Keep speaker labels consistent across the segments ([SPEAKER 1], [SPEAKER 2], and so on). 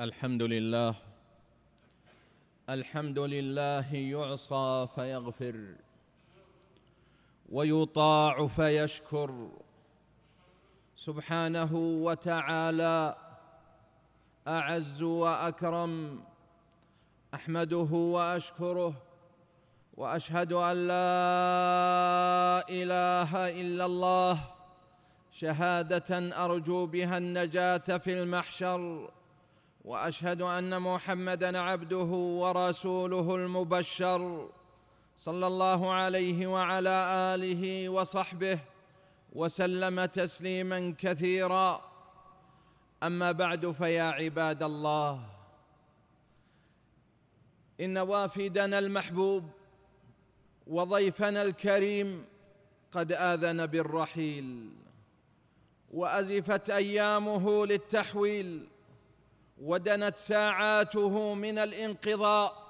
[SPEAKER 1] الحمد لله الحمد لله يعصى فيغفر ويطاع فيشكر. سبحانه وتعالى أعز وأكرم أحمده وأشكره وأشهد أن لا إله إلا الله. شهادة أرجو بها النجاة في المحشر. وأشهد أن محمدا عبده ورسوله المبشر صلى الله عليه وعلى آله وصحبه وسلم تسليما كثيرا. أما بعد فيا عباد الله إن وافدنا المحبوب وضيفنا الكريم قد آذن بالرحيل وأزفت أيامه للتحويل ودنت ساعاته من الانقضاء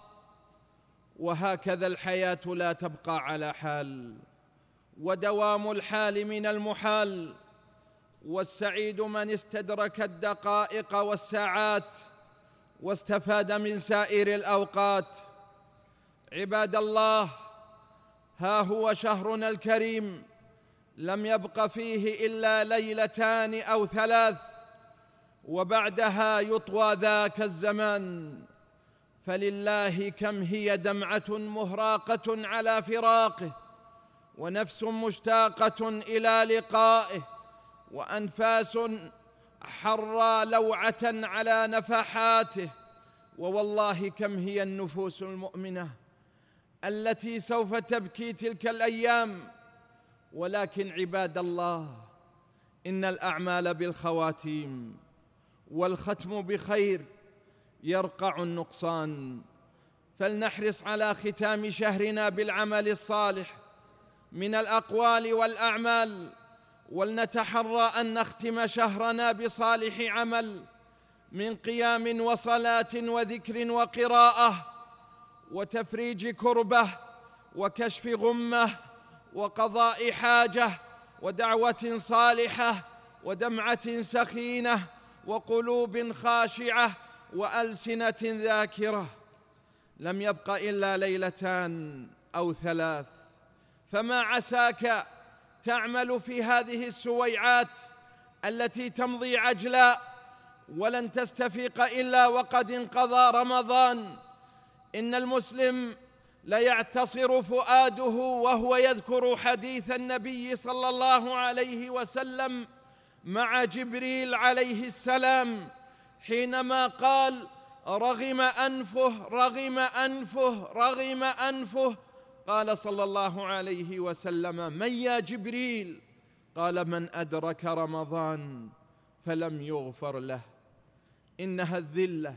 [SPEAKER 1] وهكذا الحياة لا تبقى على حال ودوام الحال من المحال والسعيد من استدرك الدقائق والساعات واستفاد من سائر الأوقات. عباد الله ها هو شهرنا الكريم لم يبق فيه إلا ليلتان أو ثلاث وبعدها يطوى ذاك الزمان فلله كم هي دمعة مهراقة على فراقه ونفس مشتاقة إلى لقائه وأنفاس حرى لوعة على نفحاته. ووالله كم هي النفوس المؤمنة التي سوف تبكي تلك الأيام. ولكن عباد الله إن الأعمال بالخواتيم والختم بخير يرقع النقصان. فلنحرص على ختام شهرنا بالعمل الصالح من الأقوال والأعمال ولنتحرى أن نختم شهرنا بصالح عمل من قيام وصلاة وذكر وقراءة وتفريج كربة وكشف غمة وقضاء حاجة ودعوة صالحة ودمعة سخينة وقلوب خاشعة وألسنة ذاكرة. لم يبق إلا ليلتان أو ثلاث. فما عساك تعمل في هذه السويعات التي تمضي عجلا ولن تستفيق إلا وقد انقضى رمضان. إن المسلم ليعتصر فؤاده وهو يذكر حديث النبي صلى الله عليه وسلم مع جبريل عليه السلام حينما قال رغم أنفه رغم أنفه رغم أنفه قال صلى الله عليه وسلم من يا جبريل؟ قال من أدرك رمضان فلم يغفر له. إنها الذلة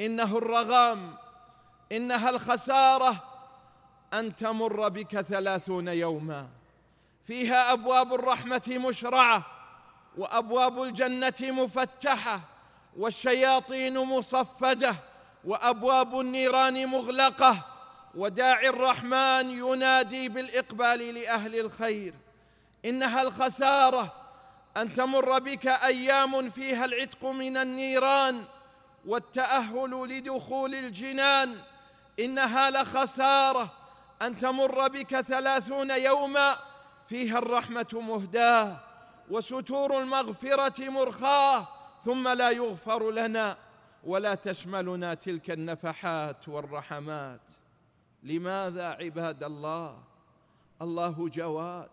[SPEAKER 1] إنه الرغام إنها الخسارة. أن تمر بك ثلاثون يوما. فيها أبواب الرحمة مشرعة. وأبواب الجنة مفتحة والشياطين مصفدة وأبواب النيران مغلقة وداعي الرحمن ينادي بالإقبال لأهل الخير. إنها الخسارة أن تمر بك أيام فيها العتق من النيران والتأهل لدخول الجنان. إنها لخسارة أن تمر بك ثلاثون يوما فيها الرحمة مهداة. وستور المغفرة مرخاة ثم لا يغفر لنا ولا تشملنا تلك النفحات والرحمات. لماذا عباد الله؟ الله جواد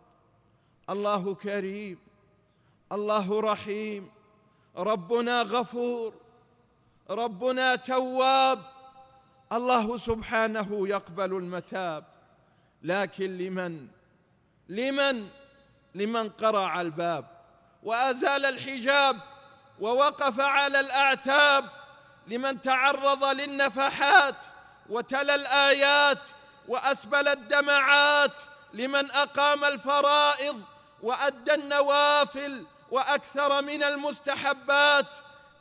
[SPEAKER 1] الله كريم الله رحيم ربنا غفور ربنا تواب. الله سبحانه يقبل المتاب لكن لمن؟ لمن؟ لمن قرع الباب وأزال الحجاب ووقف على الأعتاب لمن تعرض للنفحات وتلا الآيات وأسبل الدمعات لمن أقام الفرائض وأدى النوافل وأكثر من المستحبات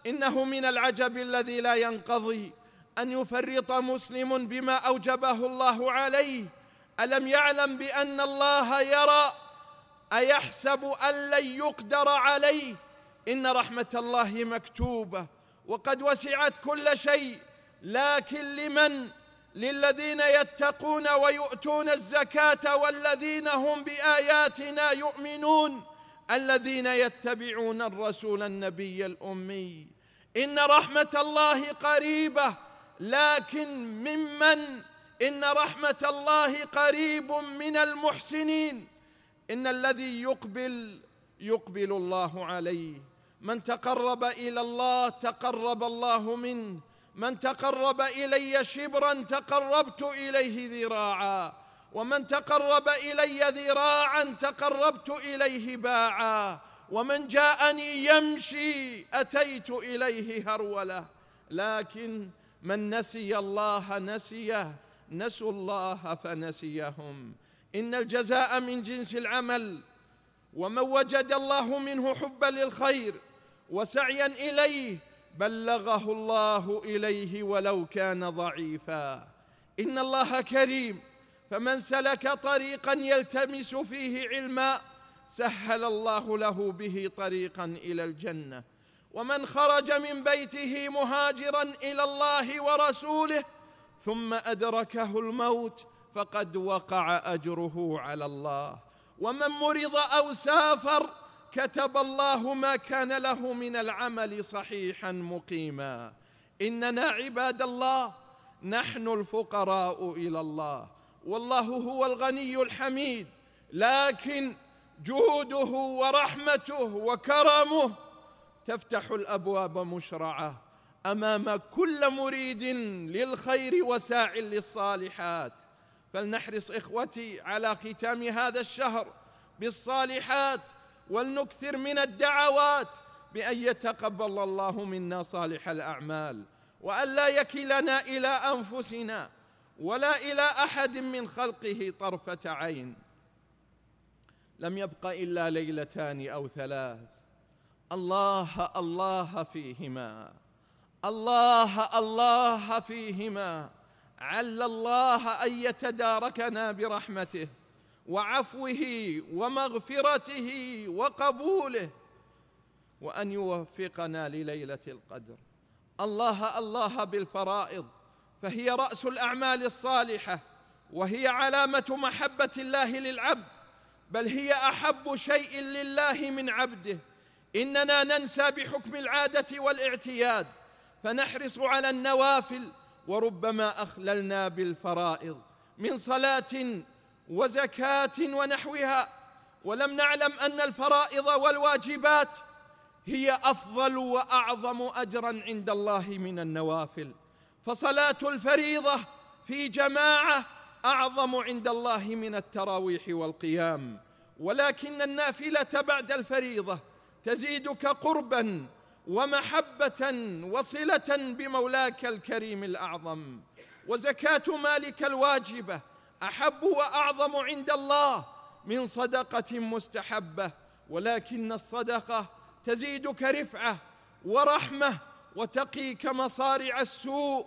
[SPEAKER 1] إنه من العجب الذي لا ينقضي أن يفرط مسلم بما أوجبه الله عليه. ألم يعلم بأن الله يرى أيحسب أن لن يقدر عليه؟ إن رحمة الله مكتوبة. وقد وسعت كل شيء لكن لمن؟ للذين يتقون ويؤتون الزكاة والذين هم بآياتنا يؤمنون. الذين يتبعون الرسول النبي الأمي. إن رحمة الله قريبة لكن ممن؟ إن رحمة الله قريب من المحسنين. إن الذي يقبل يقبل الله عليه. من تقرب إلى الله تقرب الله منه. من تقرب إلي شبرا تقربت إليه ذراعا. ومن تقرب إلي ذراعا تقربت إليه باعا. ومن جاءني يمشي أتيت إليه هرولة. لكن من نسي الله نسيه نسوا الله فنسيهم. إن الجزاء من جنس العمل ومن وجد الله منه حبا للخير وسعيا إليه بلغه الله إليه ولو كان ضعيفا. إن الله كريم فمن سلك طريقا يلتمس فيه علما سهل الله له به طريقا إلى الجنة. ومن خرج من بيته مهاجرا إلى الله ورسوله ثم أدركه الموت فقد وقع أجره على الله. ومن مرض أو سافر كتب الله ما كان له من العمل صحيحا مقيما. إننا عباد الله نحن الفقراء إلى الله. والله هو الغني الحميد لكن جوده ورحمته وكرمه تفتح الأبواب مشرعة أمام كل مريد للخير وساع للصالحات. فلنحرص إخوتي على ختام هذا الشهر بالصالحات ولنكثر من الدعوات بأن يتقبل الله منا صالح الأعمال والا يكلنا إلى أنفسنا ولا إلى أحد من خلقه طرفة عين. لم يبق إلا ليلتان أو ثلاث. الله الله فيهما. الله الله فيهما. عل الله ان يتداركنا برحمته وعفوه ومغفرته وقبوله وان يوفقنا لليله القدر. الله الله بالفرائض فهي راس الاعمال الصالحه وهي علامه محبه الله للعبد بل هي احب شيء لله من عبده. اننا ننسى بحكم العاده والاعتياد فنحرص على النوافل وربما أخللنا بالفرائض من صلاة وزكاة ونحوها. ولم نعلم أن الفرائض والواجبات هي أفضل وأعظم أجرا عند الله من النوافل. فصلاة الفريضة في جماعة أعظم عند الله من التراويح والقيام. ولكن النافلة بعد الفريضة تزيدك قربا ومحبة وصلة بمولاك الكريم الأعظم. وزكاة مالك الواجبة أحب وأعظم عند الله من صدقة مستحبة. ولكن الصدقة تزيدك رفعة ورحمة وتقيك مصارع السوء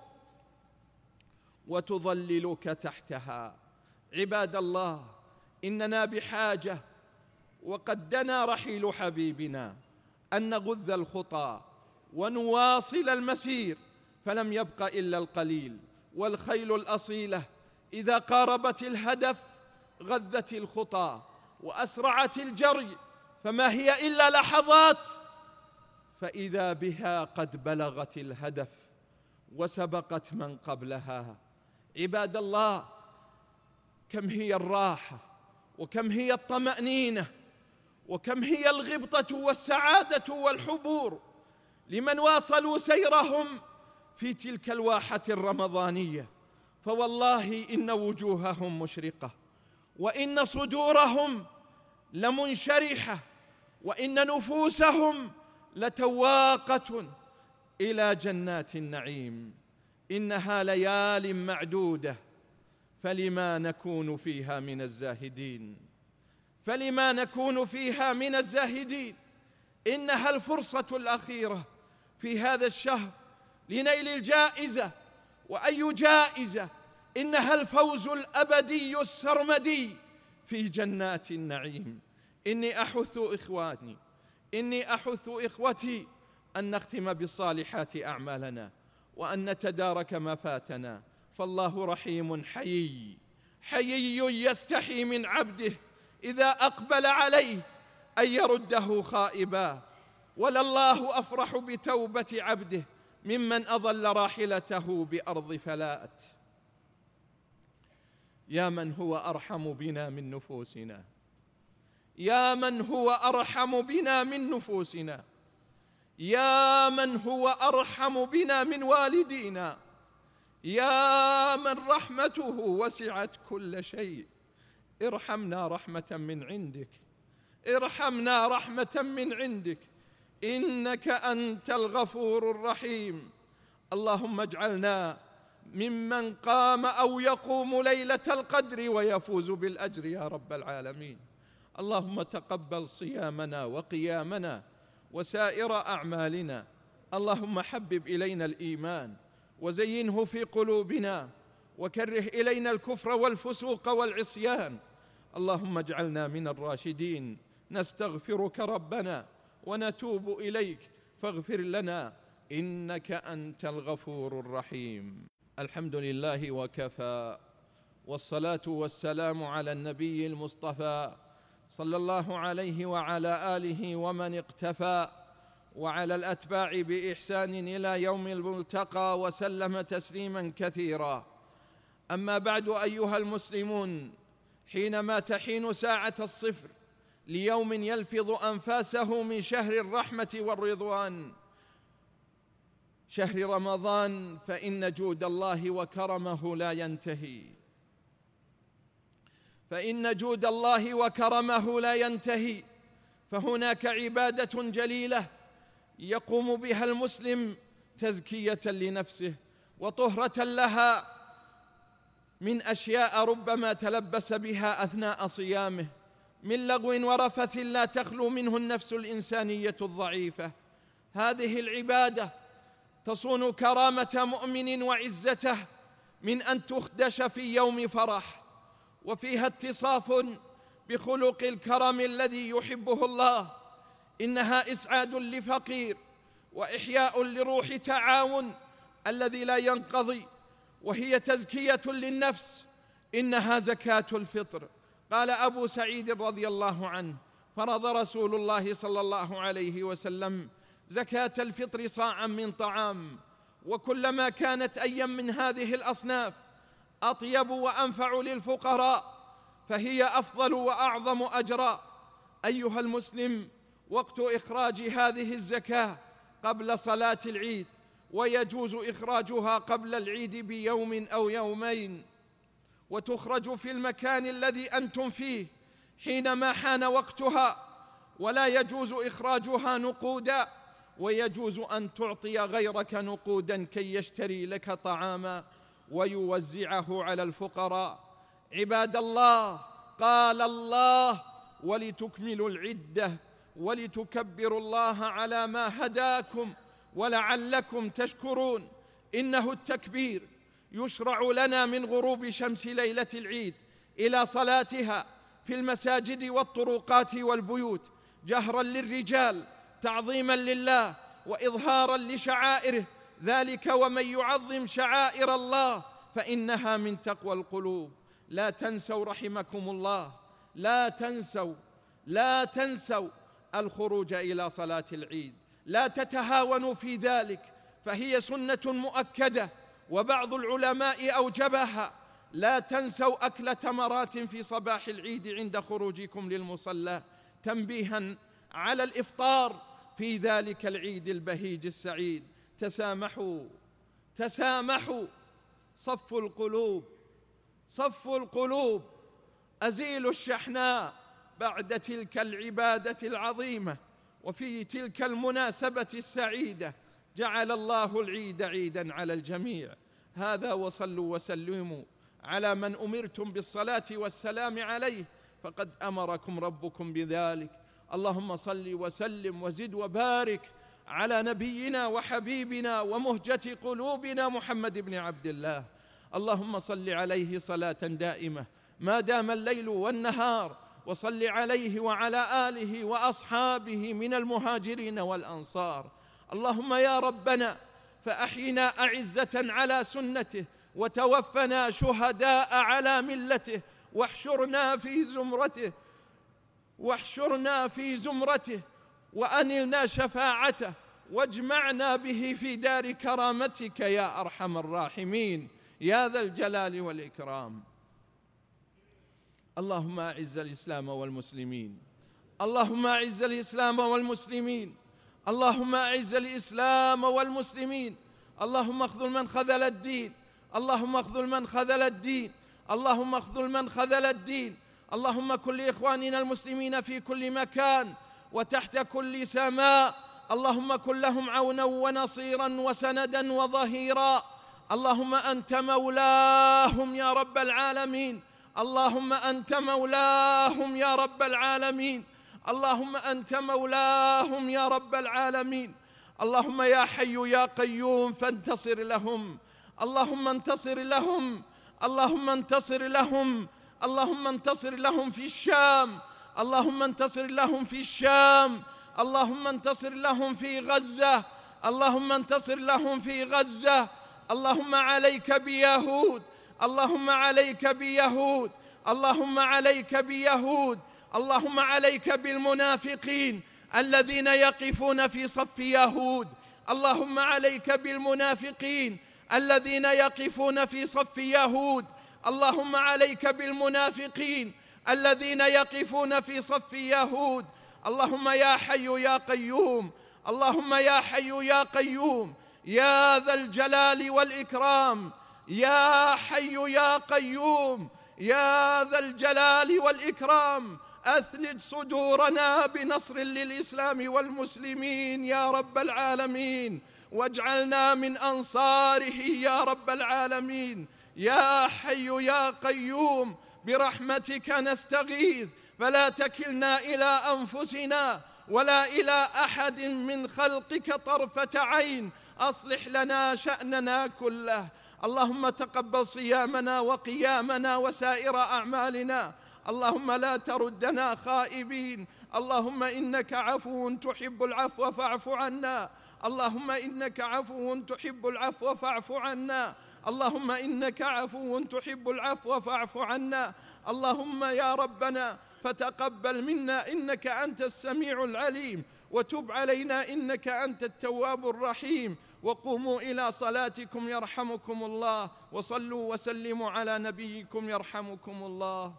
[SPEAKER 1] وتظللك تحتها. عباد الله إننا بحاجة وقد دنا رحيل حبيبنا. أن نغذ الخطى ونواصل المسير فلم يبق إلا القليل والخيل الأصيلة. إذا قاربت الهدف غذت الخطى وأسرعت الجري فما هي إلا لحظات. فإذا بها قد بلغت الهدف وسبقت من قبلها. عباد الله كم هي الراحة وكم هي الطمأنينة وكم هي الغبطة والسعادة والحبور لمن واصلوا سيرهم في تلك الواحة الرمضانية. فوالله إن وجوههم مشرقة وإن صدورهم لمنشرحة وإن نفوسهم لتواقة إلى جنات النعيم. إنها ليال معدودة فلما نكون فيها من الزاهدين؟ فلما نكون فيها من الزاهدين إنها الفرصة الأخيرة في هذا الشهر لنيل الجائزة وأي جائزة إنها الفوز الأبدي السرمدي في جنات النعيم. إني أحث إخواني إني أحث إخوتي أن نختم بالصالحات أعمالنا وأن نتدارك ما فاتنا فالله رحيم حيي حيي يستحي من عبده. إذا أقبل عليه أن يرده خائبا. ولله أفرح بتوبة عبده ممن أضل راحلته بأرض فلات يا من هو أرحم بنا من نفوسنا. يا من هو أرحم بنا من نفوسنا. يا من هو أرحم بنا من والدينا. يا من رحمته وسعت كل شيء. ارحمنا رحمة من عندك. ارحمنا رحمة من عندك. إنك أنت الغفور الرحيم. اللهم اجعلنا ممن قام أو يقوم ليلة القدر ويفوز بالأجر يا رب العالمين. اللهم تقبل صيامنا وقيامنا وسائر أعمالنا. اللهم حبب إلينا الإيمان وزينه في قلوبنا وكره إلينا الكفر والفسوق والعصيان. اللهم اجعلنا من الراشدين. نستغفرك ربنا ونتوب إليك. فاغفر لنا إنك أنت الغفور الرحيم. الحمد لله وكفى. والصلاة والسلام على النبي المصطفى صلى الله عليه وعلى آله ومن اقتفى. وعلى الأتباع بإحسان إلى يوم الملتقى وسلم تسليما كثيرا. أما بعد أيها المسلمون حينما تحين ساعة الصفر ليوم يلفظ أنفاسه من شهر الرحمة والرضوان شهر رمضان فإن جود الله وكرمه لا ينتهي. فإن جود الله وكرمه لا ينتهي. فهناك عبادة جليلة يقوم بها المسلم تزكية لنفسه وطهرة لها من أشياء ربما تلبس بها أثناء صيامه من لغو ورفث لا تخلو منه النفس الإنسانية الضعيفة. هذه العبادة تصون كرامة مؤمن وعزته من أن تخدش في يوم فرح وفيها اتصاف بخلق الكرم الذي يحبه الله. إنها إسعاد لفقير وإحياء لروح تعاون الذي لا ينقضي. وهي تزكية للنفس. إنها زكاة الفطر. قال أبو سعيد رضي الله عنه فرض رسول الله صلى الله عليه وسلم زكاة الفطر صاعا من طعام. وكلما كانت أيا من هذه الأصناف أطيب وأنفع للفقراء فهي أفضل وأعظم أجرا. أيها المسلم وقت إخراج هذه الزكاة قبل صلاة العيد ويجوز إخراجها قبل العيد بيوم أو يومين. وتخرج في المكان الذي أنتم فيه حينما حان وقتها. ولا يجوز إخراجها نقودا. ويجوز أن تعطي غيرك نقودا كي يشتري لك طعاما ويوزعه على الفقراء. عباد الله قال الله ولتكملوا العدة ولتكبروا الله على ما هداكم ولعلكم تشكرون. إنه التكبير يشرع لنا من غروب شمس ليلة العيد إلى صلاتها في المساجد والطرقات والبيوت جهرا للرجال تعظيما لله واظهارا لشعائره. ذلك ومن يعظم شعائر الله فإنها من تقوى القلوب. لا تنسوا رحمكم الله. لا تنسوا لا تنسوا الخروج إلى صلاة العيد. لا تتهاونوا في ذلك فهي سنة مؤكدة وبعض العلماء أوجبها. لا تنسوا أكل تمرات في صباح العيد عند خروجكم للمصلى تنبيها على الإفطار في ذلك العيد البهيج السعيد. تسامحوا تسامحوا صف القلوب صف القلوب. أزيل الشحناء بعد تلك العبادة العظيمة. وفي تلك المناسبة السعيدة جعل الله العيد عيدا على الجميع. هذا وصلوا وسلموا على من أمرتم بالصلاة والسلام عليه فقد أمركم ربكم بذلك. اللهم صل وسلم وزد وبارك على نبينا وحبيبنا ومهجة قلوبنا محمد بن عبد الله. اللهم صل عليه صلاة دائمة. ما دام الليل والنهار وصل عليه وعلى آله وأصحابه من المهاجرين والأنصار. اللهم يا ربنا فأحينا أعزة على سنته وتوفنا شهداء على ملته واحشرنا في زمرته واحشرنا في زمرته وأنلنا شفاعته واجمعنا به في دار كرامتك يا أرحم الراحمين. يا ذا الجلال والإكرام. اللهم أعز الإسلام والمسلمين. اللهم أعز الإسلام والمسلمين. اللهم أعز الإسلام والمسلمين. اللهم اخذل من خذل الدين. اللهم اخذل من خذل الدين. اللهم اخذل من خذل الدين. اللهم كن لإخواننا المسلمين في كل مكان وتحت كل سماء. اللهم كن لهم عونا ونصيرا وسندا وظهيرا. اللهم أنت مولاهم يا رب العالمين. اللهم أنت مولاهم يا رب العالمين. اللهم أنت مولاهم يا رب العالمين. اللهم يا حي يا قيوم فانتصر لهم. اللهم انتصر لهم. اللهم انتصر لهم. اللهم انتصر لهم في الشام. اللهم انتصر لهم في الشام. اللهم انتصر لهم في غزة. اللهم انتصر لهم في غزة. اللهم عليك بيهود اللهم عليك بيهود اللهم عليك بيهود اللهم عليك بالمنافقين الذين يقفون في صف يهود اللهم عليك بالمنافقين الذين يقفون في صف يهود اللهم عليك بالمنافقين الذين يقفون في صف يهود. اللهم يا حي يا قيوم اللهم يا حي يا قيوم يا ذا الجلال والإكرام يا حي يا قيوم يا ذا الجلال والإكرام أثلج صدورنا بنصر للإسلام والمسلمين يا رب العالمين واجعلنا من أنصاره يا رب العالمين. يا حي يا قيوم برحمتك نستغيث فلا تكلنا إلى أنفسنا ولا إلى أحد من خلقك طرفة عين أصلح لنا شأننا كله. اللهم تقبل صيامنا وقيامنا وسائر أعمالنا. اللهم لا تردنا خائبين. اللهم إنك عفو تحب العفو فاعف عنا. اللهم إنك عفو تحب العفو فاعف عنا. اللهم إنك عفو تحب العفو فاعف عنا. اللهم يا ربنا فتقبل منا إنك أنت السميع العليم. وتب علينا إنك أنت التواب الرحيم. وقوموا إلى صلاتكم يرحمكم الله وصلوا وسلموا على نبيكم يرحمكم الله.